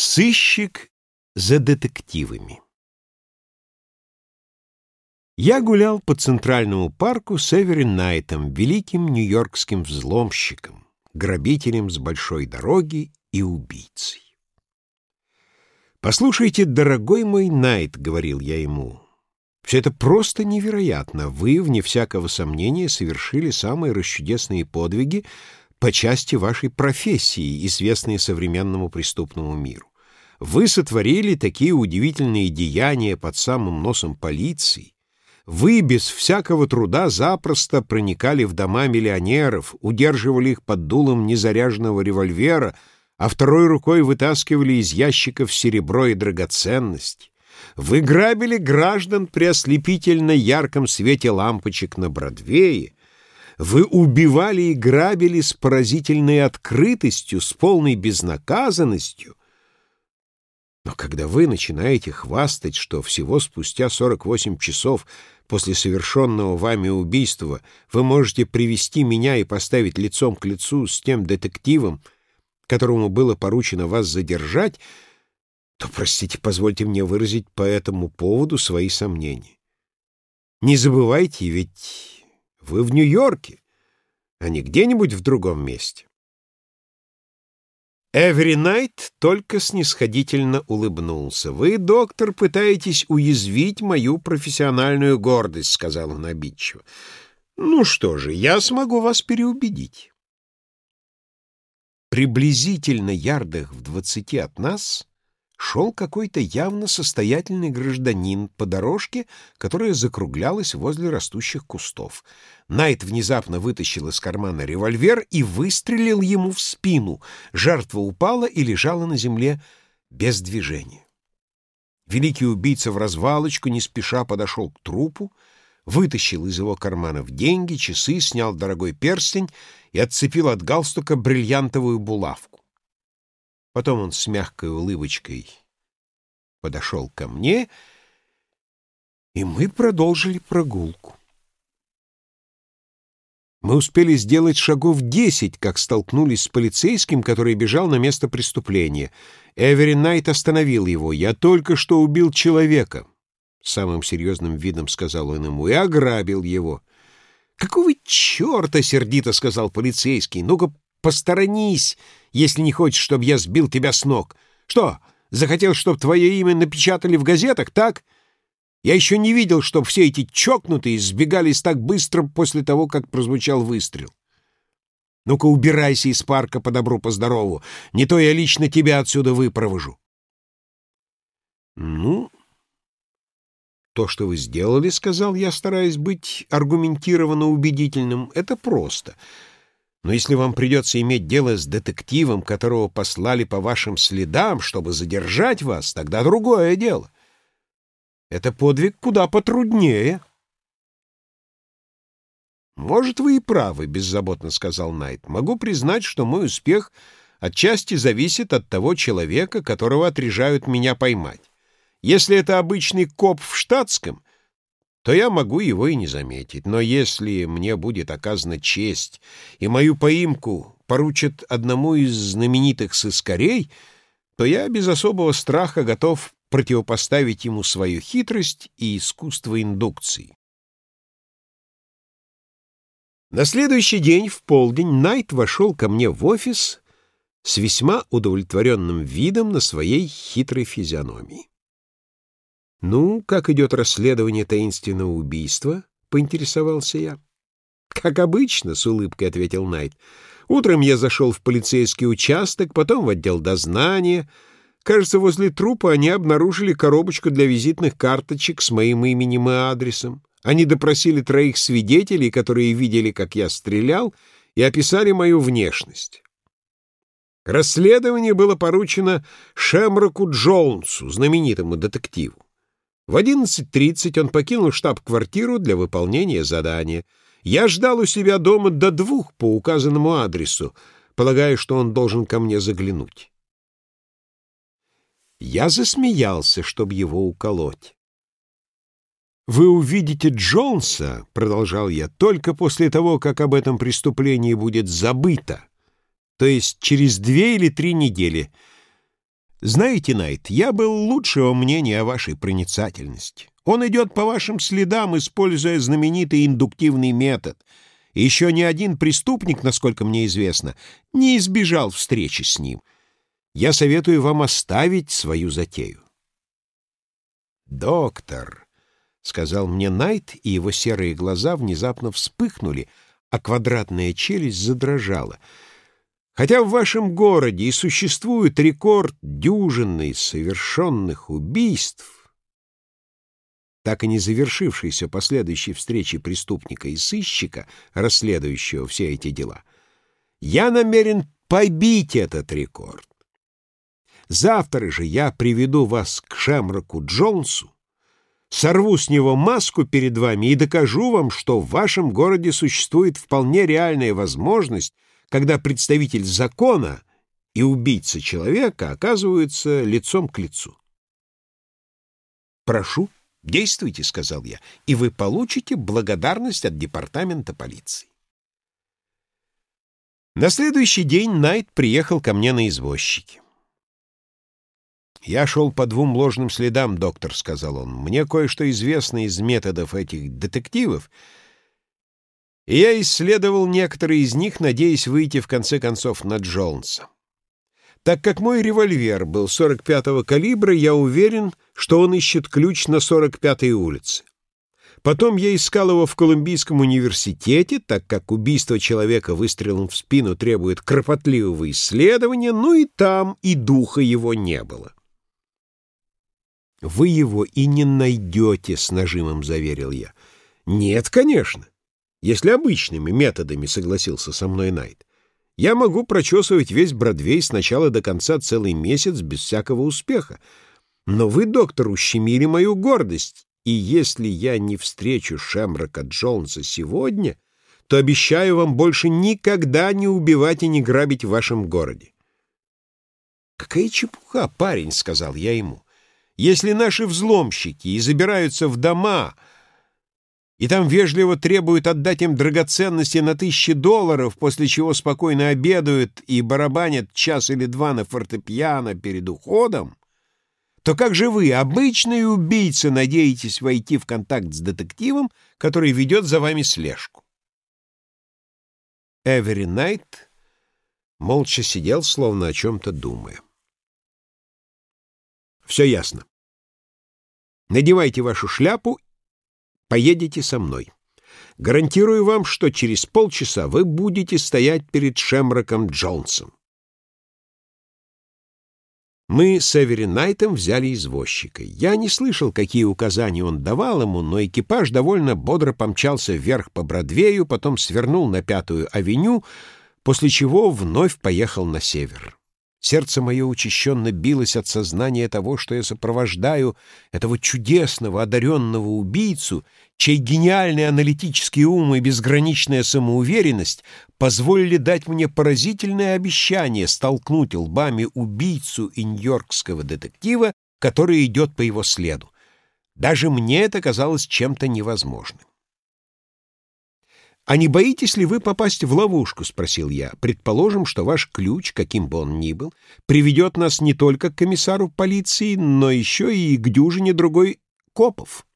Сыщик за детективами Я гулял по Центральному парку с Эверин Найтом, великим нью-йоркским взломщиком, грабителем с большой дороги и убийцей. «Послушайте, дорогой мой Найт», — говорил я ему, — «все это просто невероятно. Вы, вне всякого сомнения, совершили самые расчудесные подвиги, по части вашей профессии, известной современному преступному миру. Вы сотворили такие удивительные деяния под самым носом полиции. Вы без всякого труда запросто проникали в дома миллионеров, удерживали их под дулом незаряженного револьвера, а второй рукой вытаскивали из ящиков серебро и драгоценности. Вы грабили граждан при ослепительно ярком свете лампочек на Бродвее, вы убивали и грабили с поразительной открытостью, с полной безнаказанностью. Но когда вы начинаете хвастать, что всего спустя 48 часов после совершенного вами убийства вы можете привести меня и поставить лицом к лицу с тем детективом, которому было поручено вас задержать, то, простите, позвольте мне выразить по этому поводу свои сомнения. Не забывайте, ведь вы в Нью-Йорке, а не где-нибудь в другом месте. Эвери Найт только снисходительно улыбнулся. «Вы, доктор, пытаетесь уязвить мою профессиональную гордость», — сказал он обидчиво. «Ну что же, я смогу вас переубедить». Приблизительно ярдах в двадцати от нас шел какой-то явно состоятельный гражданин по дорожке, которая закруглялась возле растущих кустов. Найт внезапно вытащил из кармана револьвер и выстрелил ему в спину. Жертва упала и лежала на земле без движения. Великий убийца в развалочку не спеша подошел к трупу, вытащил из его карманов деньги, часы, снял дорогой перстень и отцепил от галстука бриллиантовую булавку. Потом он с мягкой улыбочкой подошел ко мне, и мы продолжили прогулку. Мы успели сделать шагов десять, как столкнулись с полицейским, который бежал на место преступления. Эвери Найт остановил его. «Я только что убил человека», — самым серьезным видом сказал он ему, — «и ограбил его». «Какого черта?» — сердито сказал полицейский. «Ну-ка, Посторонись, если не хочешь, чтобы я сбил тебя с ног. Что, захотел, чтобы твое имя напечатали в газетах, так? Я еще не видел, чтобы все эти чокнутые сбегались так быстро после того, как прозвучал выстрел. Ну-ка, убирайся из парка по добру, по здорову. Не то я лично тебя отсюда выпровожу. Ну, то, что вы сделали, — сказал я, стараясь быть аргументированно убедительным, — это просто — но если вам придется иметь дело с детективом, которого послали по вашим следам, чтобы задержать вас, тогда другое дело. Это подвиг куда потруднее. «Может, вы и правы», — беззаботно сказал Найт. «Могу признать, что мой успех отчасти зависит от того человека, которого отрежают меня поймать. Если это обычный коп в штатском, то я могу его и не заметить. Но если мне будет оказана честь, и мою поимку поручат одному из знаменитых сыскарей, то я без особого страха готов противопоставить ему свою хитрость и искусство индукции. На следующий день в полдень Найт вошел ко мне в офис с весьма удовлетворенным видом на своей хитрой физиономии. «Ну, как идет расследование таинственного убийства?» — поинтересовался я. «Как обычно», — с улыбкой ответил Найт. «Утром я зашел в полицейский участок, потом в отдел дознания. Кажется, возле трупа они обнаружили коробочку для визитных карточек с моим именем и адресом. Они допросили троих свидетелей, которые видели, как я стрелял, и описали мою внешность. Расследование было поручено Шемроку Джонсу, знаменитому детективу. В 11.30 он покинул штаб-квартиру для выполнения задания. Я ждал у себя дома до двух по указанному адресу, полагая, что он должен ко мне заглянуть. Я засмеялся, чтобы его уколоть. «Вы увидите Джонса, — продолжал я, — только после того, как об этом преступлении будет забыто, то есть через две или три недели — Знаете, Найт, я был лучшего мнения о вашей проницательности. Он идет по вашим следам, используя знаменитый индуктивный метод. Еще ни один преступник, насколько мне известно, не избежал встречи с ним. Я советую вам оставить свою затею. «Доктор», — сказал мне Найт, и его серые глаза внезапно вспыхнули, а квадратная челюсть задрожала. «Хотя в вашем городе и существует рекорд дюжины совершенных убийств, так и не завершившейся последующей встречи преступника и сыщика, расследующего все эти дела, я намерен побить этот рекорд. Завтра же я приведу вас к Шемроку Джонсу, сорву с него маску перед вами и докажу вам, что в вашем городе существует вполне реальная возможность, когда представитель закона и убийца человека оказываются лицом к лицу. Прошу. «Действуйте», — сказал я, — «и вы получите благодарность от департамента полиции». На следующий день Найт приехал ко мне на извозчике. «Я шел по двум ложным следам, доктор», — сказал он. «Мне кое-что известно из методов этих детективов, и я исследовал некоторые из них, надеясь выйти в конце концов на Джонса. Так как мой револьвер был 45-го калибра, я уверен, что он ищет ключ на 45-й улице. Потом я искал его в Колумбийском университете, так как убийство человека выстрелом в спину требует кропотливого исследования, ну и там и духа его не было. «Вы его и не найдете», — с нажимом заверил я. «Нет, конечно, если обычными методами», — согласился со мной Найт. Я могу прочесывать весь Бродвей с начала до конца целый месяц без всякого успеха. Но вы, доктор, ущемили мою гордость, и если я не встречу Шемрока Джонса сегодня, то обещаю вам больше никогда не убивать и не грабить в вашем городе. «Какая чепуха, парень!» — сказал я ему. «Если наши взломщики и забираются в дома...» и там вежливо требуют отдать им драгоценности на тысячи долларов, после чего спокойно обедают и барабанят час или два на фортепиано перед уходом, то как же вы, обычные убийцы, надеетесь войти в контакт с детективом, который ведет за вами слежку? Эвери Найт молча сидел, словно о чем-то думая. «Все ясно. Надевайте вашу шляпу Поедете со мной. Гарантирую вам, что через полчаса вы будете стоять перед Шемроком Джонсом. Мы с Эвери Найтом взяли извозчика. Я не слышал, какие указания он давал ему, но экипаж довольно бодро помчался вверх по Бродвею, потом свернул на Пятую авеню, после чего вновь поехал на север. Сердце мое учащенно билось от сознания того, что я сопровождаю этого чудесного, одаренного убийцу, чей гениальный аналитический ум и безграничная самоуверенность позволили дать мне поразительное обещание столкнуть лбами убийцу и нью-йоркского детектива, который идет по его следу. Даже мне это казалось чем-то невозможным. «А не боитесь ли вы попасть в ловушку?» — спросил я. «Предположим, что ваш ключ, каким бы он ни был, приведет нас не только к комиссару полиции, но еще и к дюжине другой копов».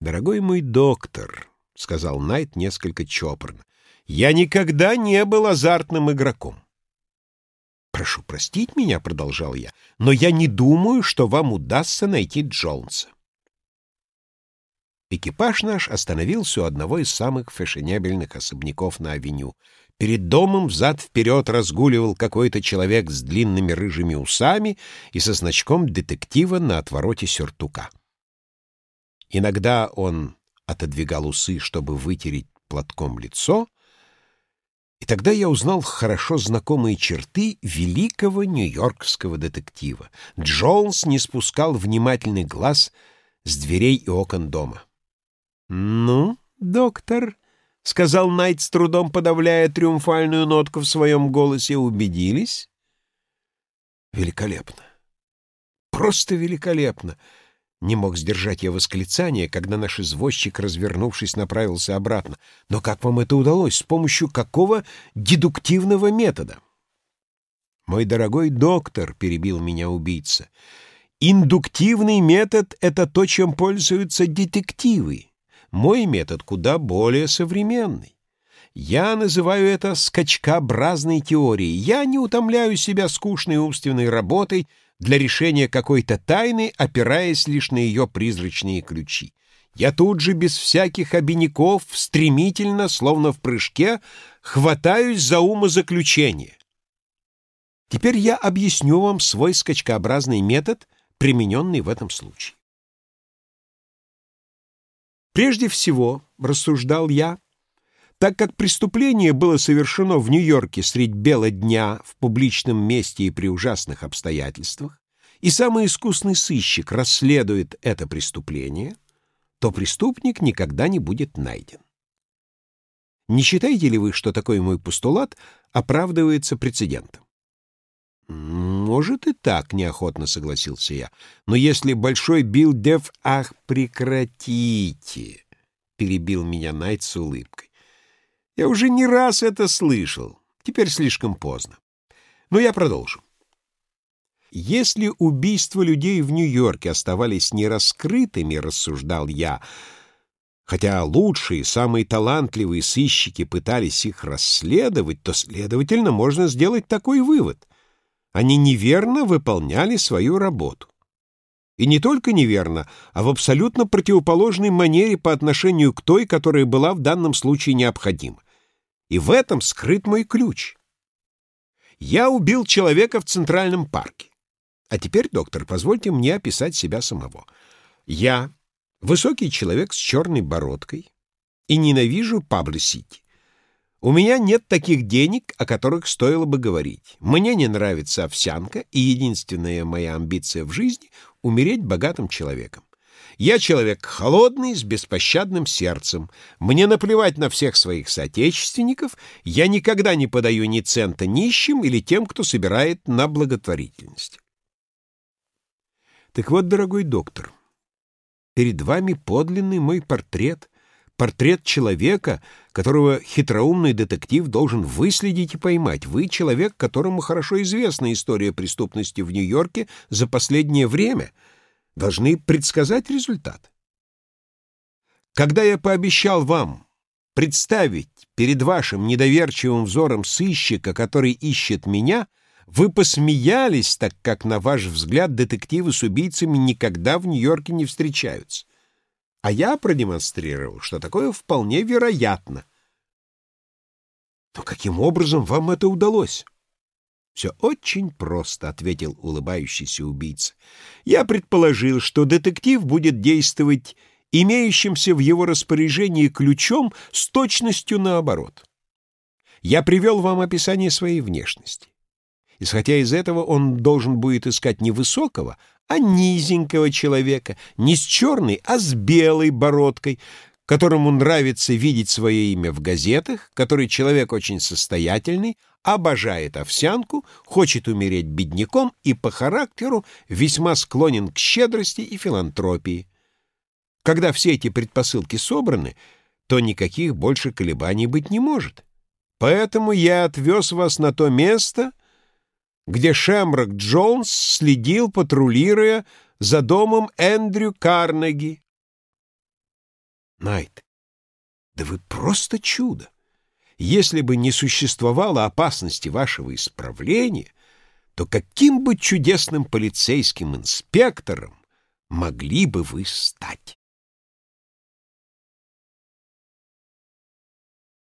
«Дорогой мой доктор», — сказал Найт несколько чопорно, — «я никогда не был азартным игроком». «Прошу простить меня», — продолжал я, — «но я не думаю, что вам удастся найти Джонса». Экипаж наш остановился у одного из самых фешенебельных особняков на авеню. Перед домом взад-вперед разгуливал какой-то человек с длинными рыжими усами и со значком детектива на отвороте сюртука. Иногда он отодвигал усы, чтобы вытереть платком лицо, и тогда я узнал хорошо знакомые черты великого нью-йоркского детектива. Джонс не спускал внимательный глаз с дверей и окон дома. «Ну, доктор», — сказал Найт с трудом подавляя триумфальную нотку в своем голосе, — «убедились?» «Великолепно! Просто великолепно!» Не мог сдержать я восклицание, когда наш извозчик, развернувшись, направился обратно. «Но как вам это удалось? С помощью какого дедуктивного метода?» «Мой дорогой доктор», — перебил меня убийца, — «индуктивный метод — это то, чем пользуются детективы. Мой метод куда более современный. Я называю это скачкообразной теорией. Я не утомляю себя скучной умственной работой для решения какой-то тайны, опираясь лишь на ее призрачные ключи. Я тут же, без всяких обиняков, стремительно, словно в прыжке, хватаюсь за умозаключение. Теперь я объясню вам свой скачкообразный метод, примененный в этом случае. Прежде всего, рассуждал я, так как преступление было совершено в Нью-Йорке средь бела дня, в публичном месте и при ужасных обстоятельствах, и самый искусный сыщик расследует это преступление, то преступник никогда не будет найден. Не считаете ли вы, что такой мой постулат оправдывается прецедентом? «Может и так», — неохотно согласился я. «Но если большой Билл Дев...» «Ах, прекратите!» — перебил меня Найт с улыбкой. «Я уже не раз это слышал. Теперь слишком поздно. Но я продолжу. Если убийства людей в Нью-Йорке оставались нераскрытыми, рассуждал я, хотя лучшие, самые талантливые сыщики пытались их расследовать, то, следовательно, можно сделать такой вывод — они неверно выполняли свою работу. И не только неверно, а в абсолютно противоположной манере по отношению к той, которая была в данном случае необходима. И в этом скрыт мой ключ. Я убил человека в Центральном парке. А теперь, доктор, позвольте мне описать себя самого. Я — высокий человек с черной бородкой и ненавижу Пабло-Сити. У меня нет таких денег, о которых стоило бы говорить. Мне не нравится овсянка, и единственная моя амбиция в жизни — умереть богатым человеком. Я человек холодный, с беспощадным сердцем. Мне наплевать на всех своих соотечественников. Я никогда не подаю ни цента нищим или тем, кто собирает на благотворительность. Так вот, дорогой доктор, перед вами подлинный мой портрет — портрет человека, которого хитроумный детектив должен выследить и поймать. Вы человек, которому хорошо известна история преступности в Нью-Йорке за последнее время, должны предсказать результат. Когда я пообещал вам представить перед вашим недоверчивым взором сыщика, который ищет меня, вы посмеялись, так как, на ваш взгляд, детективы с убийцами никогда в Нью-Йорке не встречаются. А я продемонстрировал, что такое вполне вероятно. Но каким образом вам это удалось? «Все очень просто», — ответил улыбающийся убийца. «Я предположил, что детектив будет действовать имеющимся в его распоряжении ключом с точностью наоборот. Я привел вам описание своей внешности. Исходя из этого, он должен будет искать не высокого, а низенького человека, не с черной, а с белой бородкой, которому нравится видеть свое имя в газетах, который человек очень состоятельный, обожает овсянку, хочет умереть бедняком и по характеру весьма склонен к щедрости и филантропии. Когда все эти предпосылки собраны, то никаких больше колебаний быть не может. Поэтому я отвез вас на то место, где Шемрак Джонс следил, патрулируя за домом Эндрю Карнеги. Найт, да вы просто чудо! Если бы не существовало опасности вашего исправления, то каким бы чудесным полицейским инспектором могли бы вы стать?